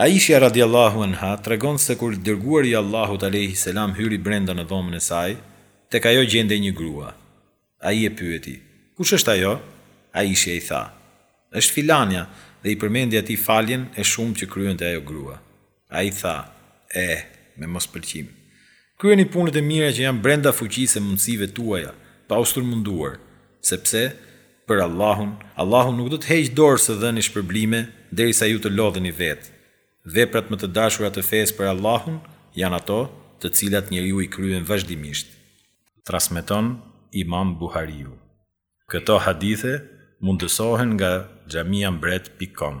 Aishja radijallahu anha tregon se kur i Dërguari i Allahut alejhi selam hyri brenda në dhomën e saj, tek ajo gjendej një grua. Ai e pyeti, Kush është ajo? Aishja i tha, Është filanja dhe i përmendi atij faljen e shumë që kryente ajo grua. Ai tha, Eh, me mospëlqim. Kryeni punët e mira që janë brenda fuqisë e mundësive tuaja, pa u stërmunduar, sepse për Allahun, Allahu nuk do të heqë dorë së dhëni shpërblime derisa ju të lodheni vetë. Veprat më të dashura të fesë për Allahun janë ato, të cilat njeriu i kryen vazhdimisht. Transmeton Imam Buhariu. Këto hadithe mundësohen nga xhamiambret pikë kom.